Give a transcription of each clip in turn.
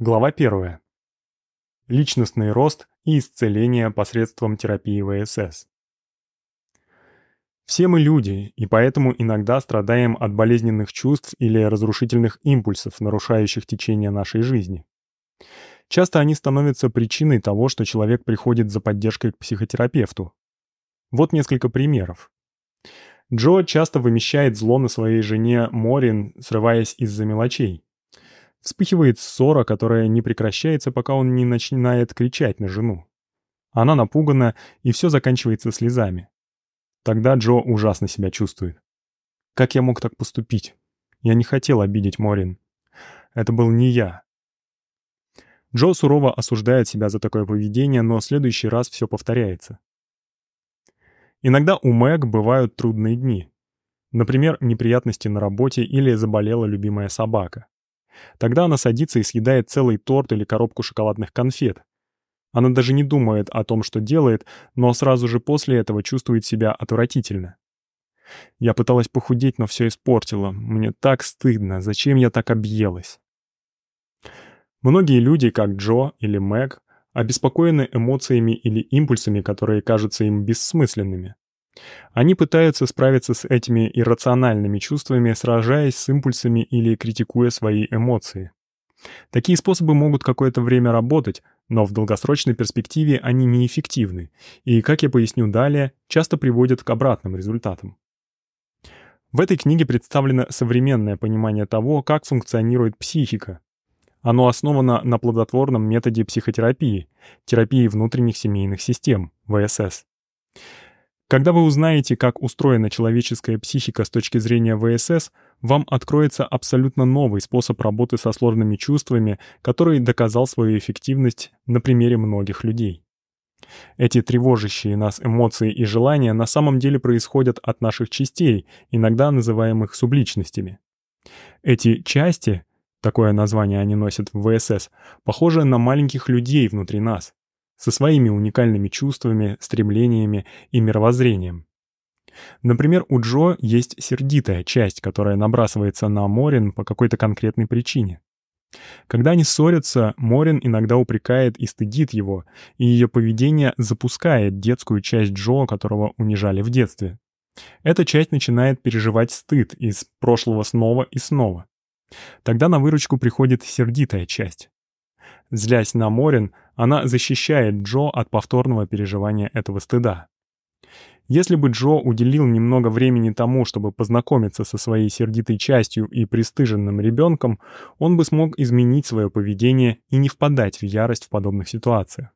Глава 1. Личностный рост и исцеление посредством терапии ВСС. Все мы люди, и поэтому иногда страдаем от болезненных чувств или разрушительных импульсов, нарушающих течение нашей жизни. Часто они становятся причиной того, что человек приходит за поддержкой к психотерапевту. Вот несколько примеров. Джо часто вымещает зло на своей жене Морин, срываясь из-за мелочей. Вспыхивает ссора, которая не прекращается, пока он не начинает кричать на жену. Она напугана, и все заканчивается слезами. Тогда Джо ужасно себя чувствует. Как я мог так поступить? Я не хотел обидеть Морин. Это был не я. Джо сурово осуждает себя за такое поведение, но в следующий раз все повторяется. Иногда у Мэг бывают трудные дни. Например, неприятности на работе или заболела любимая собака. Тогда она садится и съедает целый торт или коробку шоколадных конфет. Она даже не думает о том, что делает, но сразу же после этого чувствует себя отвратительно. Я пыталась похудеть, но все испортила. Мне так стыдно. Зачем я так объелась? Многие люди, как Джо или Мэг, обеспокоены эмоциями или импульсами, которые кажутся им бессмысленными. Они пытаются справиться с этими иррациональными чувствами, сражаясь с импульсами или критикуя свои эмоции. Такие способы могут какое-то время работать, но в долгосрочной перспективе они неэффективны и, как я поясню далее, часто приводят к обратным результатам. В этой книге представлено современное понимание того, как функционирует психика. Оно основано на плодотворном методе психотерапии, терапии внутренних семейных систем, ВСС. Когда вы узнаете, как устроена человеческая психика с точки зрения ВСС, вам откроется абсолютно новый способ работы со сложными чувствами, который доказал свою эффективность на примере многих людей. Эти тревожащие нас эмоции и желания на самом деле происходят от наших частей, иногда называемых субличностями. Эти части, такое название они носят в ВСС, похожи на маленьких людей внутри нас со своими уникальными чувствами, стремлениями и мировоззрением. Например, у Джо есть сердитая часть, которая набрасывается на Морин по какой-то конкретной причине. Когда они ссорятся, Морин иногда упрекает и стыдит его, и ее поведение запускает детскую часть Джо, которого унижали в детстве. Эта часть начинает переживать стыд из прошлого снова и снова. Тогда на выручку приходит сердитая часть. Злясь на Морин, она защищает Джо от повторного переживания этого стыда. Если бы Джо уделил немного времени тому, чтобы познакомиться со своей сердитой частью и пристыженным ребенком, он бы смог изменить свое поведение и не впадать в ярость в подобных ситуациях.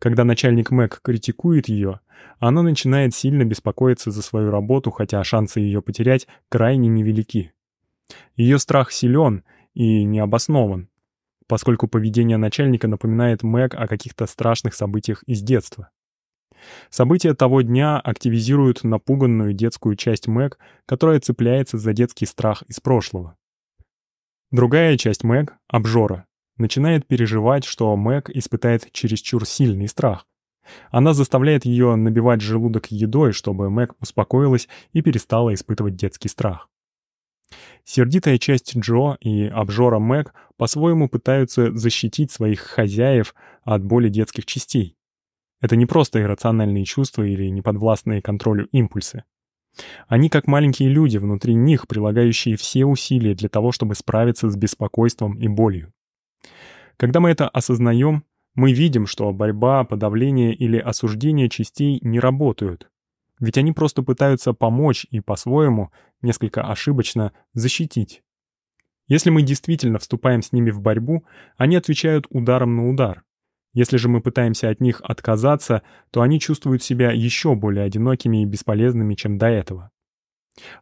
Когда начальник Мэг критикует ее, она начинает сильно беспокоиться за свою работу, хотя шансы ее потерять крайне невелики. Ее страх силен и необоснован, поскольку поведение начальника напоминает Мэг о каких-то страшных событиях из детства. События того дня активизируют напуганную детскую часть Мэг, которая цепляется за детский страх из прошлого. Другая часть Мэг, обжора, начинает переживать, что Мэг испытает чересчур сильный страх. Она заставляет ее набивать желудок едой, чтобы Мэг успокоилась и перестала испытывать детский страх. Сердитая часть Джо и обжора Мэг по-своему пытаются защитить своих хозяев от боли детских частей. Это не просто иррациональные чувства или неподвластные контролю импульсы. Они как маленькие люди внутри них, прилагающие все усилия для того, чтобы справиться с беспокойством и болью. Когда мы это осознаем, мы видим, что борьба, подавление или осуждение частей не работают, ведь они просто пытаются помочь и по-своему, несколько ошибочно, защитить. Если мы действительно вступаем с ними в борьбу, они отвечают ударом на удар. Если же мы пытаемся от них отказаться, то они чувствуют себя еще более одинокими и бесполезными, чем до этого.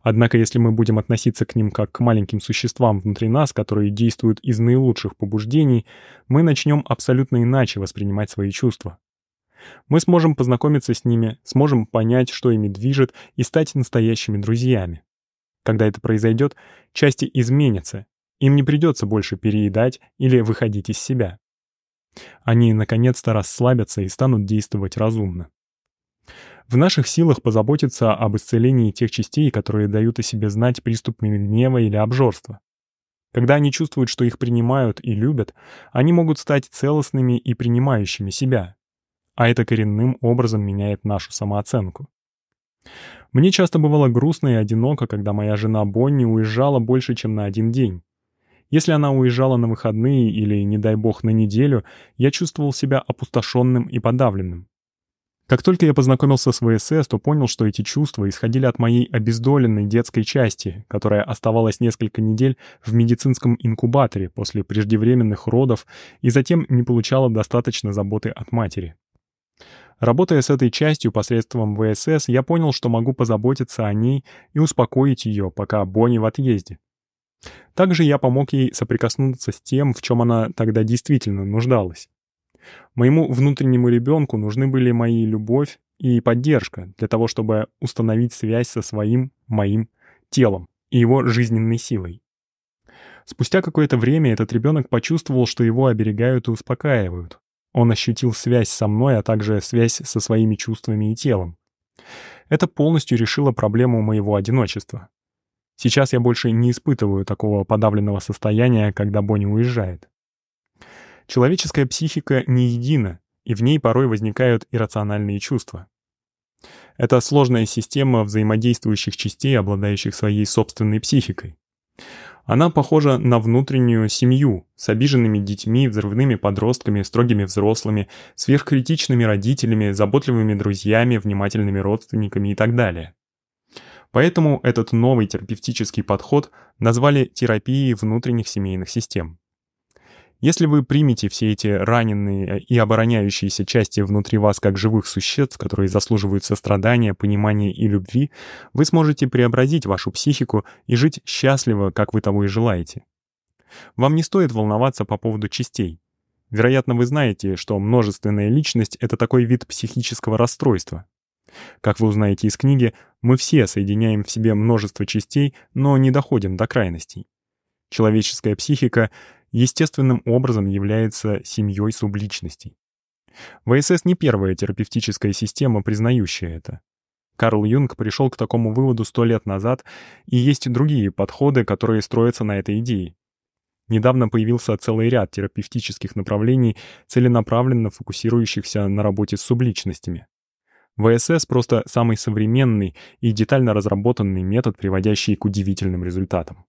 Однако если мы будем относиться к ним как к маленьким существам внутри нас, которые действуют из наилучших побуждений, мы начнем абсолютно иначе воспринимать свои чувства. Мы сможем познакомиться с ними, сможем понять, что ими движет, и стать настоящими друзьями. Когда это произойдет, части изменятся, им не придется больше переедать или выходить из себя. Они наконец-то расслабятся и станут действовать разумно. В наших силах позаботиться об исцелении тех частей, которые дают о себе знать приступами гнева или обжорства. Когда они чувствуют, что их принимают и любят, они могут стать целостными и принимающими себя. А это коренным образом меняет нашу самооценку. Мне часто бывало грустно и одиноко, когда моя жена Бонни уезжала больше, чем на один день. Если она уезжала на выходные или, не дай бог, на неделю, я чувствовал себя опустошенным и подавленным. Как только я познакомился с ВСС, то понял, что эти чувства исходили от моей обездоленной детской части, которая оставалась несколько недель в медицинском инкубаторе после преждевременных родов и затем не получала достаточно заботы от матери. Работая с этой частью посредством ВСС, я понял, что могу позаботиться о ней и успокоить ее, пока Бонни в отъезде. Также я помог ей соприкоснуться с тем, в чем она тогда действительно нуждалась. Моему внутреннему ребенку нужны были мои любовь и поддержка для того, чтобы установить связь со своим, моим телом и его жизненной силой. Спустя какое-то время этот ребенок почувствовал, что его оберегают и успокаивают. Он ощутил связь со мной, а также связь со своими чувствами и телом. Это полностью решило проблему моего одиночества. Сейчас я больше не испытываю такого подавленного состояния, когда Бонни уезжает. Человеческая психика не едина, и в ней порой возникают иррациональные чувства. Это сложная система взаимодействующих частей, обладающих своей собственной психикой. Она похожа на внутреннюю семью с обиженными детьми, взрывными подростками, строгими взрослыми, сверхкритичными родителями, заботливыми друзьями, внимательными родственниками и так далее. Поэтому этот новый терапевтический подход назвали терапией внутренних семейных систем. Если вы примете все эти раненые и обороняющиеся части внутри вас как живых существ, которые заслуживают сострадания, понимания и любви, вы сможете преобразить вашу психику и жить счастливо, как вы того и желаете. Вам не стоит волноваться по поводу частей. Вероятно, вы знаете, что множественная личность — это такой вид психического расстройства. Как вы узнаете из книги, мы все соединяем в себе множество частей, но не доходим до крайностей. Человеческая психика естественным образом является семьей субличностей. ВСС не первая терапевтическая система, признающая это. Карл Юнг пришел к такому выводу сто лет назад, и есть другие подходы, которые строятся на этой идее. Недавно появился целый ряд терапевтических направлений, целенаправленно фокусирующихся на работе с субличностями. ВСС просто самый современный и детально разработанный метод, приводящий к удивительным результатам.